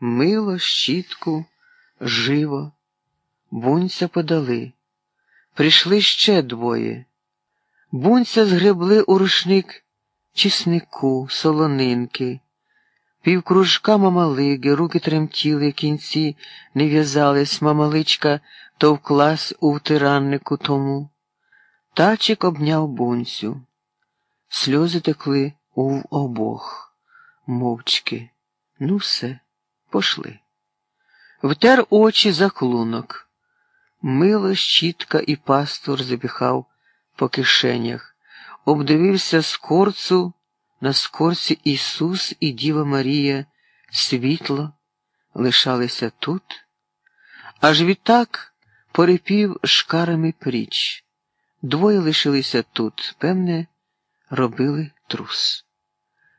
Мило, щітку, живо. Бунця подали. Прийшли ще двоє. Бунця згребли у рушник чеснику, солонинки, півкружка мамалиги, руки тремтіли, кінці не в'язались, мамаличка товклась у втираннику тому. Тачик обняв бунцю. Сльози текли у обох, мовчки. Ну, все, пошли. Втер очі за клунок. Мило, щітка і пастор запіхав по кишенях, обдивився скорцу, на скорці Ісус і Діва Марія, світло, лишалися тут, аж відтак порипів шкарами пріч. Двоє лишилися тут, певне, робили трус.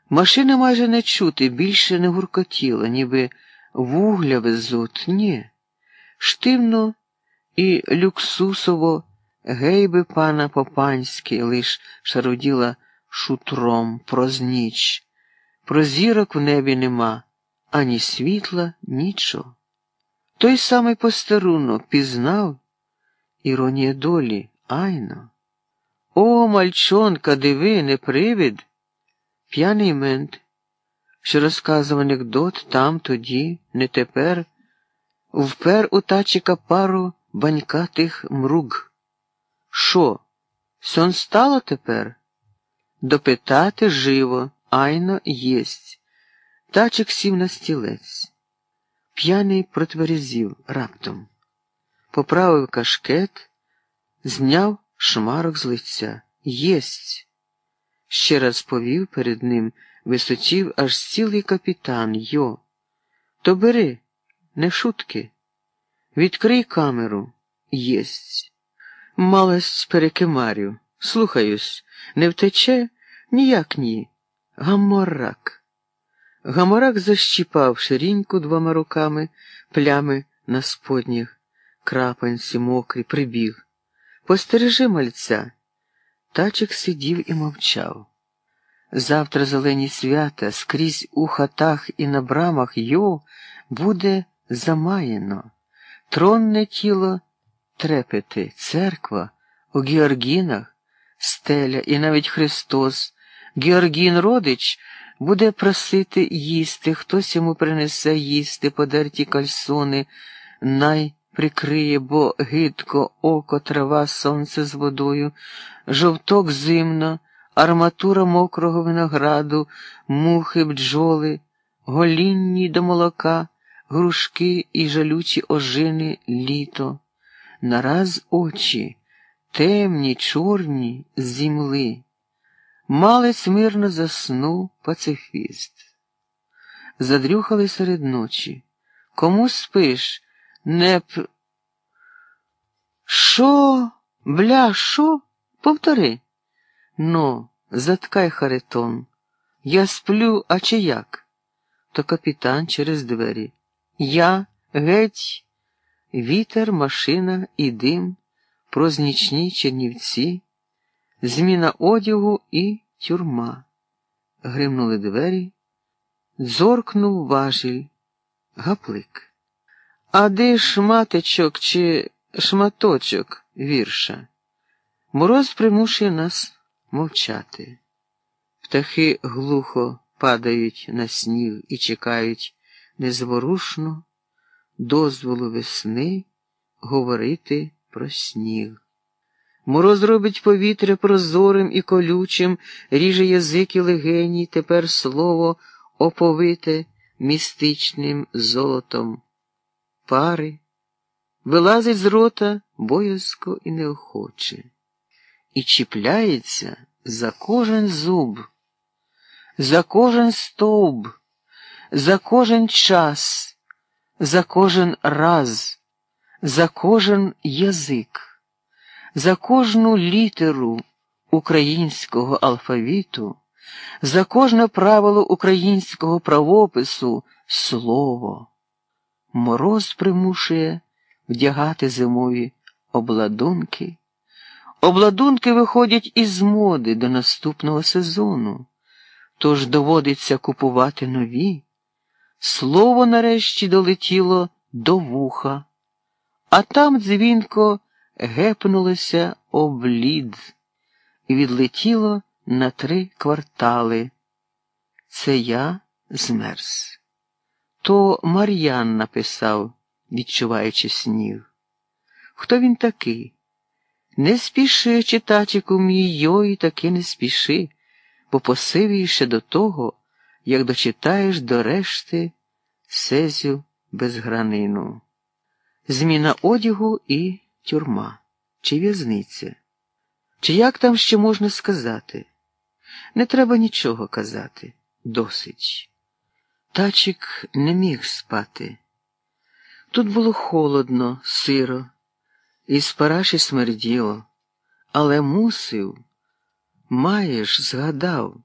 Машина майже не чути, більше не гуркотіла, ніби вугля везуть, ні. Штивно і люксусово гейби пана Попанський лиш шаруділа шутром проз ніч. Про в небі нема, ані світла, нічого. Той самий постерунок пізнав іронія долі, айно. О, мальчонка, диви, не привід. П'яний мент, що розказував анекдот там, тоді, не тепер, впер у тачика пару банькатих мруг. Що, сон стало тепер? Допитати живо, айно єсть. Тачик сів на стілець. П'яний протверезів раптом. Поправив кашкет, зняв шмарок з лиця. Єсть. Ще раз повів перед ним, височів аж цілий капітан Йо. То бери, не шутки. Відкрий камеру. Єсть. Малость перекимарю. Слухаюсь, не втече? Ніяк ні. Гаморак. Гаморак защіпав ширіньку двома руками, плями на сподніх, крапанці мокрі, прибіг. Постережи мальця. Тачик сидів і мовчав. Завтра зелені свята скрізь у хатах і на брамах йо буде замаяно. Тронне тіло трепети, церква у Георгінах, стеля і навіть Христос. Георгін родич буде просити їсти, хтось йому принесе їсти, подерті кальсони, най прикриє, бо гидко око, трава, сонце з водою, жовток зимно, арматура мокрого винограду, мухи, бджоли, голінні до молока, грушки і жалючі ожини літо. Нараз очі, темні, чорні, зімли. Малець мирно заснув пацифіст. Задрюхали серед ночі. Кому спиш? Не п. Шо, бля, шо? Повтори. Ну, заткай Харитон. Я сплю, а чи як? То капітан через двері. Я геть, вітер, машина і дим, прознічні чернівці, зміна одягу і тюрма. Гримнули двері, дзоркнув важіль, гаплик. А де шматочок чи шматочок вірша? Мороз примушує нас мовчати. Птахи глухо падають на сніг і чекають незворушно дозволу весни говорити про сніг. Мороз робить повітря прозорим і колючим, ріже язик і легені, тепер слово оповите містичним золотом. Пари вилазить з рота боязко і неохоче, і чіпляється за кожен зуб, за кожен стовб, за кожен час, за кожен раз, за кожен язик, за кожну літеру українського алфавіту, за кожне правило українського правопису слово. Мороз примушує вдягати зимові обладунки. Обладунки виходять із моди до наступного сезону, тож доводиться купувати нові. слово нарешті долетіло до вуха, а там дзвінко гепнулося об лід і відлетіло на три квартали. Це я змерз. То Мар'ян написав, відчуваючи сніг. Хто він такий? Не спіши, читачику мій, йой, таки не спіши, бо посивієш до того, як дочитаєш до решти сезю безгранину. Зміна одягу і тюрма, чи в'язниця. Чи як там ще можна сказати? Не треба нічого казати. Досить. Тачик не міг спати. Тут було холодно, сиро, і з параші смерділо, але мусив, маєш, згадав,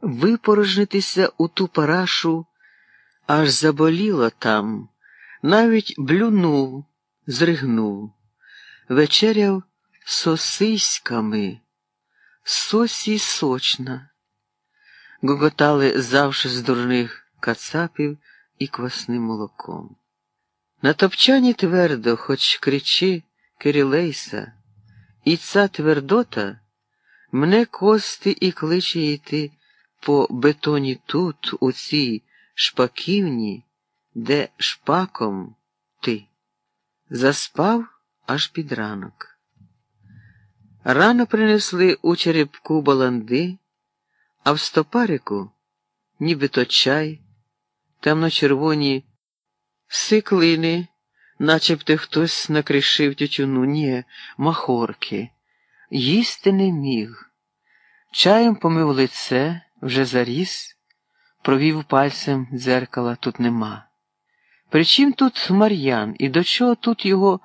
випорожнитися у ту парашу, аж заболіло там, навіть блюнув, зригнув, вечеряв сосиськами, сосі сочна. Гоготали завше з дурних кацапів і квасним молоком. На топчані твердо, хоч кричи Кирилейса, і ця твердота мне кости і кличе йти по бетоні тут, у цій шпаківні, де шпаком ти. Заспав аж під ранок. Рано принесли у черепку баланди. А в стопарику нібито чай, темно-червоні сиклини, начебто хтось накришив тютюну, ні, махорки, їсти не міг. Чаєм помив лице, вже заріс, провів пальцем дзеркала тут нема. Причим тут Мар'ян і до чого тут його